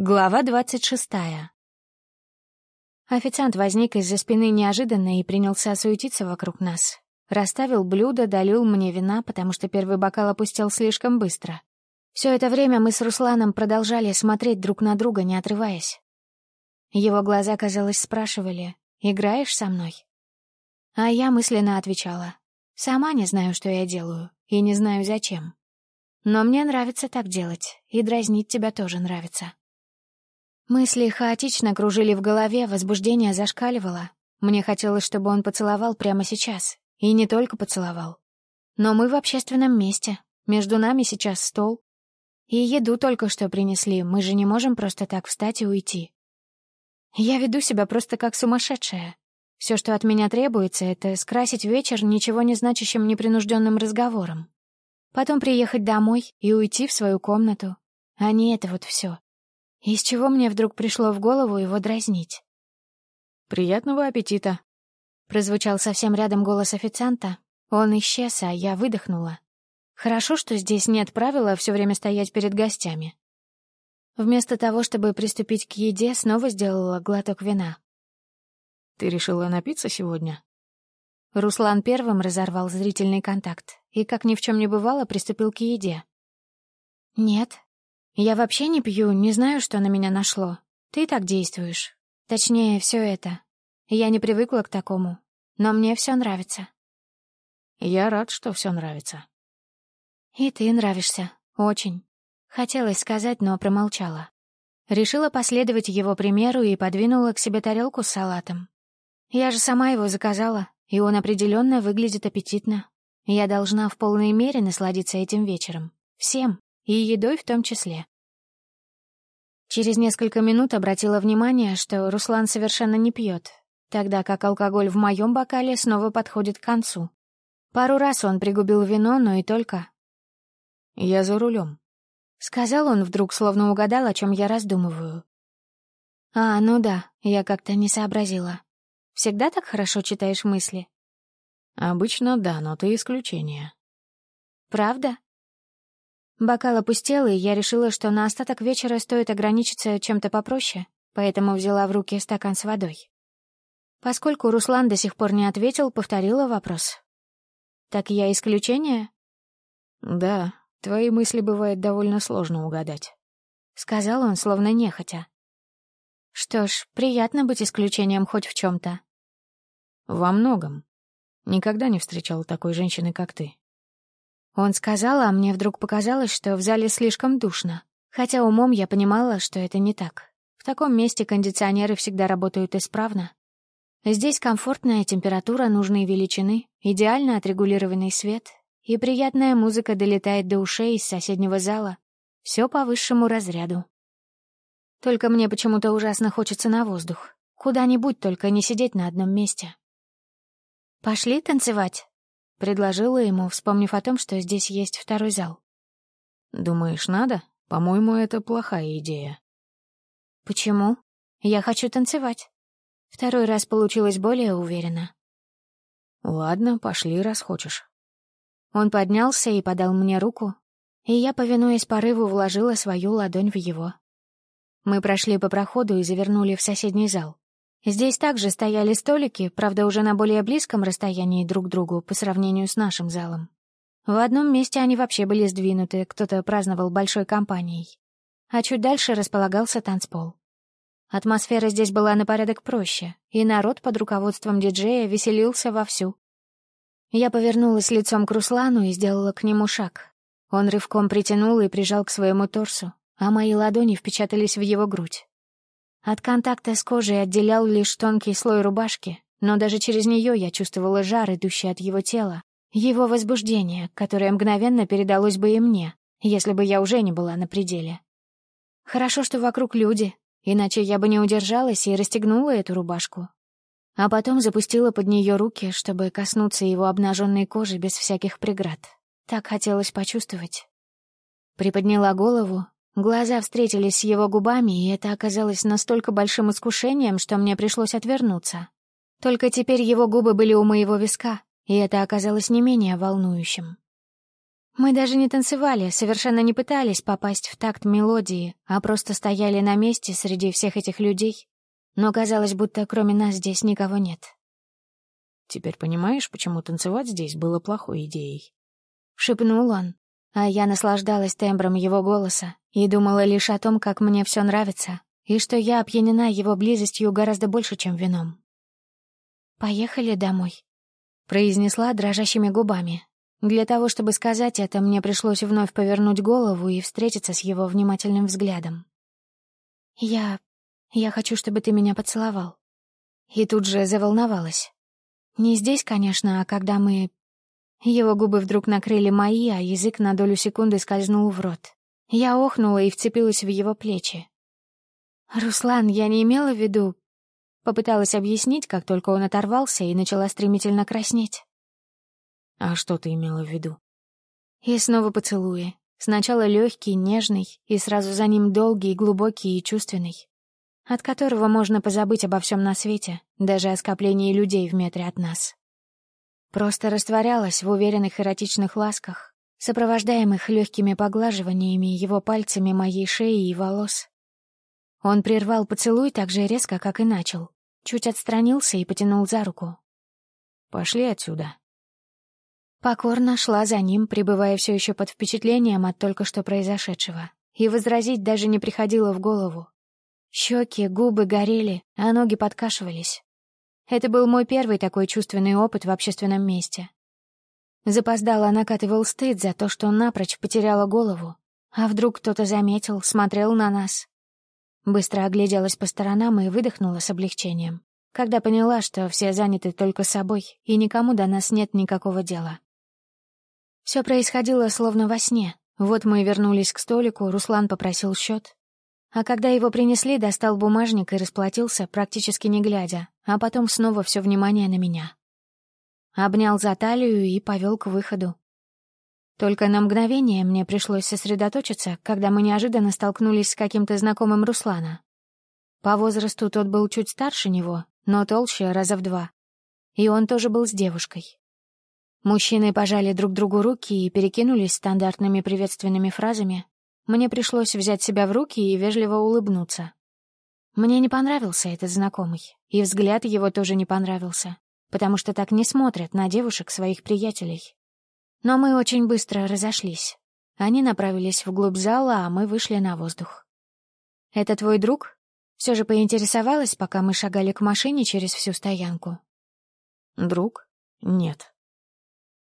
Глава двадцать шестая. Официант возник из-за спины неожиданно и принялся суетиться вокруг нас. Расставил блюдо, долил мне вина, потому что первый бокал опустил слишком быстро. Все это время мы с Русланом продолжали смотреть друг на друга, не отрываясь. Его глаза, казалось, спрашивали, «Играешь со мной?» А я мысленно отвечала, «Сама не знаю, что я делаю, и не знаю, зачем. Но мне нравится так делать, и дразнить тебя тоже нравится». Мысли хаотично кружили в голове, возбуждение зашкаливало. Мне хотелось, чтобы он поцеловал прямо сейчас. И не только поцеловал. Но мы в общественном месте. Между нами сейчас стол. И еду только что принесли. Мы же не можем просто так встать и уйти. Я веду себя просто как сумасшедшая. Все, что от меня требуется, это скрасить вечер ничего не значащим непринужденным разговором. Потом приехать домой и уйти в свою комнату. А не это вот все. Из чего мне вдруг пришло в голову его дразнить? «Приятного аппетита!» Прозвучал совсем рядом голос официанта. Он исчез, а я выдохнула. Хорошо, что здесь нет правила все время стоять перед гостями. Вместо того, чтобы приступить к еде, снова сделала глоток вина. «Ты решила напиться сегодня?» Руслан первым разорвал зрительный контакт и, как ни в чем не бывало, приступил к еде. «Нет, я вообще не пью, не знаю, что на меня нашло. Ты так действуешь. Точнее, все это. Я не привыкла к такому, но мне все нравится. Я рад, что все нравится. И ты нравишься. Очень. Хотелось сказать, но промолчала. Решила последовать его примеру и подвинула к себе тарелку с салатом. Я же сама его заказала, и он определенно выглядит аппетитно. Я должна в полной мере насладиться этим вечером. Всем и едой в том числе. Через несколько минут обратила внимание, что Руслан совершенно не пьет, тогда как алкоголь в моем бокале снова подходит к концу. Пару раз он пригубил вино, но и только. «Я за рулем», — сказал он вдруг, словно угадал, о чем я раздумываю. «А, ну да, я как-то не сообразила. Всегда так хорошо читаешь мысли?» «Обычно да, но ты исключение». «Правда?» Бокал опустел, и я решила, что на остаток вечера стоит ограничиться чем-то попроще, поэтому взяла в руки стакан с водой. Поскольку Руслан до сих пор не ответил, повторила вопрос. «Так я исключение?» «Да, твои мысли бывает довольно сложно угадать», — сказал он, словно нехотя. «Что ж, приятно быть исключением хоть в чем то «Во многом. Никогда не встречал такой женщины, как ты. Он сказал, а мне вдруг показалось, что в зале слишком душно. Хотя умом я понимала, что это не так. В таком месте кондиционеры всегда работают исправно. Здесь комфортная температура нужной величины, идеально отрегулированный свет, и приятная музыка долетает до ушей из соседнего зала. Все по высшему разряду. Только мне почему-то ужасно хочется на воздух. Куда-нибудь, только не сидеть на одном месте. «Пошли танцевать?» — предложила ему, вспомнив о том, что здесь есть второй зал. «Думаешь, надо? По-моему, это плохая идея». «Почему? Я хочу танцевать». Второй раз получилось более уверенно. «Ладно, пошли, раз хочешь». Он поднялся и подал мне руку, и я, повинуясь порыву, вложила свою ладонь в его. Мы прошли по проходу и завернули в соседний зал. Здесь также стояли столики, правда, уже на более близком расстоянии друг к другу по сравнению с нашим залом. В одном месте они вообще были сдвинуты, кто-то праздновал большой компанией. А чуть дальше располагался танцпол. Атмосфера здесь была на порядок проще, и народ под руководством диджея веселился вовсю. Я повернулась лицом к Руслану и сделала к нему шаг. Он рывком притянул и прижал к своему торсу, а мои ладони впечатались в его грудь. От контакта с кожей отделял лишь тонкий слой рубашки, но даже через нее я чувствовала жар, идущий от его тела, его возбуждение, которое мгновенно передалось бы и мне, если бы я уже не была на пределе. Хорошо, что вокруг люди, иначе я бы не удержалась и расстегнула эту рубашку. А потом запустила под нее руки, чтобы коснуться его обнаженной кожи без всяких преград. Так хотелось почувствовать. Приподняла голову Глаза встретились с его губами, и это оказалось настолько большим искушением, что мне пришлось отвернуться. Только теперь его губы были у моего виска, и это оказалось не менее волнующим. Мы даже не танцевали, совершенно не пытались попасть в такт мелодии, а просто стояли на месте среди всех этих людей. Но казалось, будто кроме нас здесь никого нет. «Теперь понимаешь, почему танцевать здесь было плохой идеей?» — шепнул он, а я наслаждалась тембром его голоса и думала лишь о том, как мне все нравится, и что я опьянена его близостью гораздо больше, чем вином. «Поехали домой», — произнесла дрожащими губами. Для того, чтобы сказать это, мне пришлось вновь повернуть голову и встретиться с его внимательным взглядом. «Я... я хочу, чтобы ты меня поцеловал». И тут же заволновалась. Не здесь, конечно, а когда мы... Его губы вдруг накрыли мои, а язык на долю секунды скользнул в рот. Я охнула и вцепилась в его плечи. «Руслан, я не имела в виду...» Попыталась объяснить, как только он оторвался и начала стремительно краснеть. «А что ты имела в виду?» И снова поцелуи. Сначала легкий, нежный, и сразу за ним долгий, глубокий и чувственный от которого можно позабыть обо всем на свете, даже о скоплении людей в метре от нас. Просто растворялась в уверенных эротичных ласках, сопровождаемых легкими поглаживаниями его пальцами моей шеи и волос. Он прервал поцелуй так же резко, как и начал, чуть отстранился и потянул за руку. «Пошли отсюда». Покорно шла за ним, пребывая все еще под впечатлением от только что произошедшего, и возразить даже не приходило в голову. Щеки, губы горели, а ноги подкашивались. Это был мой первый такой чувственный опыт в общественном месте. Запоздало накатывал стыд за то, что напрочь потеряла голову. А вдруг кто-то заметил, смотрел на нас. Быстро огляделась по сторонам и выдохнула с облегчением, когда поняла, что все заняты только собой, и никому до нас нет никакого дела. Все происходило словно во сне. Вот мы вернулись к столику, Руслан попросил счет, а когда его принесли, достал бумажник и расплатился, практически не глядя, а потом снова все внимание на меня. Обнял за талию и повел к выходу. Только на мгновение мне пришлось сосредоточиться, когда мы неожиданно столкнулись с каким-то знакомым Руслана. По возрасту тот был чуть старше него, но толще раза в два. И он тоже был с девушкой. Мужчины пожали друг другу руки и перекинулись стандартными приветственными фразами, мне пришлось взять себя в руки и вежливо улыбнуться. Мне не понравился этот знакомый, и взгляд его тоже не понравился, потому что так не смотрят на девушек своих приятелей. Но мы очень быстро разошлись. Они направились вглубь зала, а мы вышли на воздух. «Это твой друг?» Все же поинтересовалась, пока мы шагали к машине через всю стоянку. «Друг? Нет».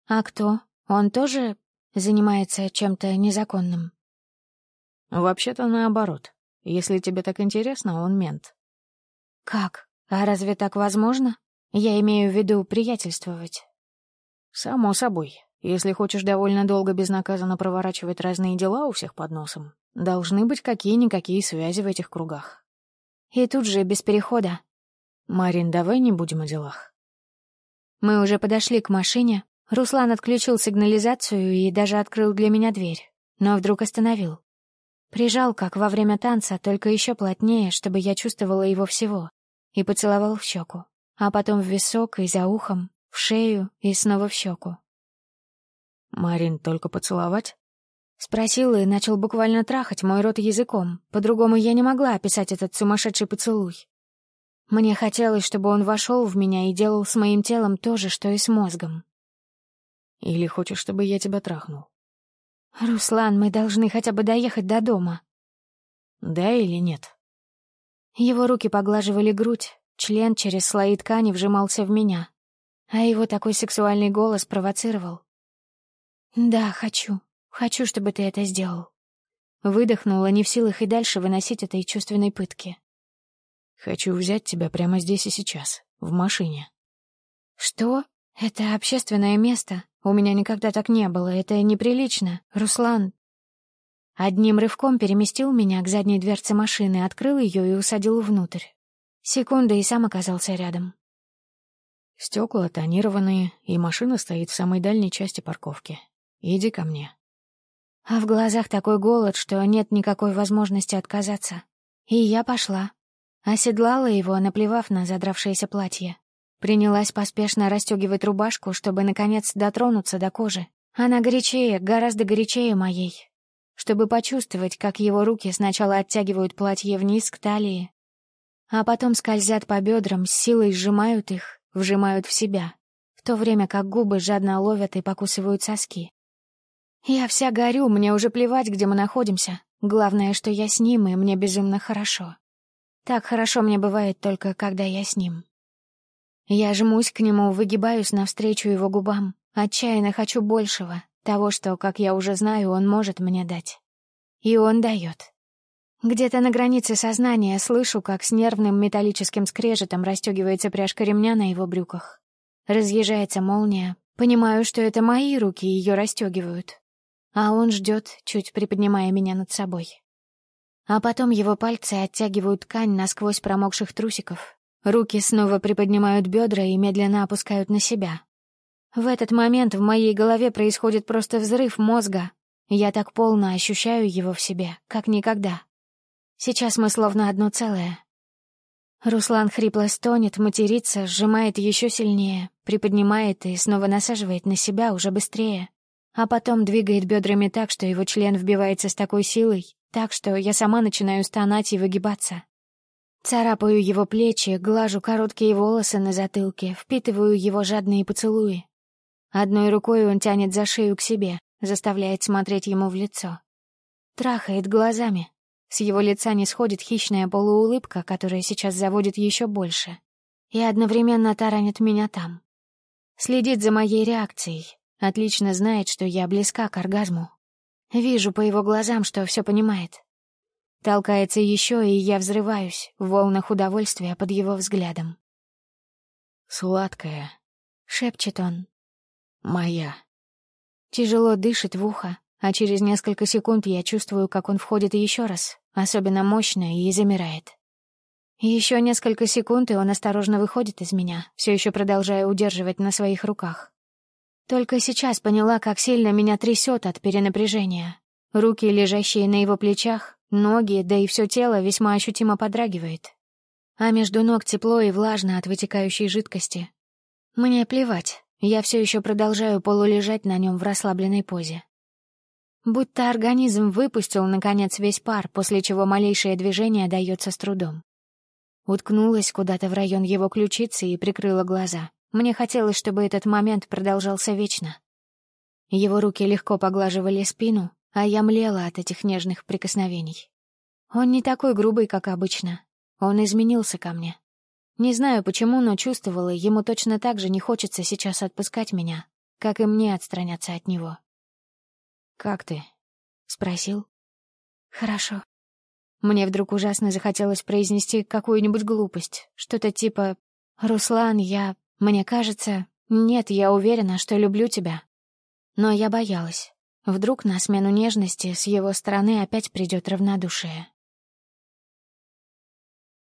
«А кто? Он тоже занимается чем-то незаконным?» «Вообще-то наоборот. Если тебе так интересно, он мент». «Как? А разве так возможно? Я имею в виду приятельствовать». «Само собой. Если хочешь довольно долго безнаказанно проворачивать разные дела у всех под носом, должны быть какие-никакие связи в этих кругах». И тут же без перехода. «Марин, давай не будем о делах». Мы уже подошли к машине. Руслан отключил сигнализацию и даже открыл для меня дверь, но вдруг остановил. Прижал, как во время танца, только еще плотнее, чтобы я чувствовала его всего, и поцеловал в щеку, а потом в висок и за ухом, в шею и снова в щеку. «Марин, только поцеловать?» Спросил и начал буквально трахать мой рот языком, по-другому я не могла описать этот сумасшедший поцелуй. Мне хотелось, чтобы он вошел в меня и делал с моим телом то же, что и с мозгом. «Или хочешь, чтобы я тебя трахнул?» «Руслан, мы должны хотя бы доехать до дома». «Да или нет?» Его руки поглаживали грудь, член через слои ткани вжимался в меня, а его такой сексуальный голос провоцировал. «Да, хочу. Хочу, чтобы ты это сделал». Выдохнула, не в силах и дальше выносить этой чувственной пытки. «Хочу взять тебя прямо здесь и сейчас, в машине». «Что? Это общественное место. У меня никогда так не было, это неприлично. Руслан...» Одним рывком переместил меня к задней дверце машины, открыл ее и усадил внутрь. Секунда, и сам оказался рядом. Стекла тонированные, и машина стоит в самой дальней части парковки. Иди ко мне. А в глазах такой голод, что нет никакой возможности отказаться. И я пошла. Оседлала его, наплевав на задравшееся платье. Принялась поспешно расстегивать рубашку, чтобы, наконец, дотронуться до кожи, Она горячее, гораздо горячее моей. Чтобы почувствовать, как его руки сначала оттягивают платье вниз к талии, а потом скользят по бедрам, с силой сжимают их, вжимают в себя, в то время как губы жадно ловят и покусывают соски. Я вся горю, мне уже плевать, где мы находимся. Главное, что я с ним, и мне безумно хорошо. Так хорошо мне бывает только, когда я с ним. Я жмусь к нему, выгибаюсь навстречу его губам, отчаянно хочу большего, того, что, как я уже знаю, он может мне дать. И он дает. Где-то на границе сознания слышу, как с нервным металлическим скрежетом расстегивается пряжка ремня на его брюках. Разъезжается молния. Понимаю, что это мои руки ее расстегивают. А он ждет, чуть приподнимая меня над собой. А потом его пальцы оттягивают ткань насквозь промокших трусиков. Руки снова приподнимают бедра и медленно опускают на себя. В этот момент в моей голове происходит просто взрыв мозга. Я так полно ощущаю его в себе, как никогда. Сейчас мы словно одно целое. Руслан хрипло стонет, матерится, сжимает еще сильнее, приподнимает и снова насаживает на себя уже быстрее. А потом двигает бедрами так, что его член вбивается с такой силой, так что я сама начинаю стонать и выгибаться. Царапаю его плечи, глажу короткие волосы на затылке, впитываю его жадные поцелуи. Одной рукой он тянет за шею к себе, заставляет смотреть ему в лицо. Трахает глазами. С его лица не сходит хищная полуулыбка, которая сейчас заводит еще больше. И одновременно таранит меня там. Следит за моей реакцией. Отлично знает, что я близка к оргазму. Вижу по его глазам, что все понимает. Толкается еще, и я взрываюсь в волнах удовольствия под его взглядом. «Сладкая», — шепчет он, Моя. Тяжело дышит в ухо, а через несколько секунд я чувствую, как он входит еще раз, особенно мощно, и замирает. Еще несколько секунд, и он осторожно выходит из меня, все еще продолжая удерживать на своих руках. Только сейчас поняла, как сильно меня трясет от перенапряжения. Руки, лежащие на его плечах, ноги, да и все тело весьма ощутимо подрагивает. А между ног тепло и влажно от вытекающей жидкости. Мне плевать, я все еще продолжаю полулежать на нем в расслабленной позе. Будто организм выпустил, наконец, весь пар, после чего малейшее движение дается с трудом. Уткнулась куда-то в район его ключицы и прикрыла глаза. Мне хотелось, чтобы этот момент продолжался вечно. Его руки легко поглаживали спину, а я млела от этих нежных прикосновений. Он не такой грубый, как обычно. Он изменился ко мне. Не знаю почему, но чувствовала, ему точно так же не хочется сейчас отпускать меня, как и мне отстраняться от него. «Как ты?» — спросил. «Хорошо». Мне вдруг ужасно захотелось произнести какую-нибудь глупость, что-то типа «Руслан, я... Мне кажется... Нет, я уверена, что люблю тебя». Но я боялась. Вдруг на смену нежности с его стороны опять придет равнодушие.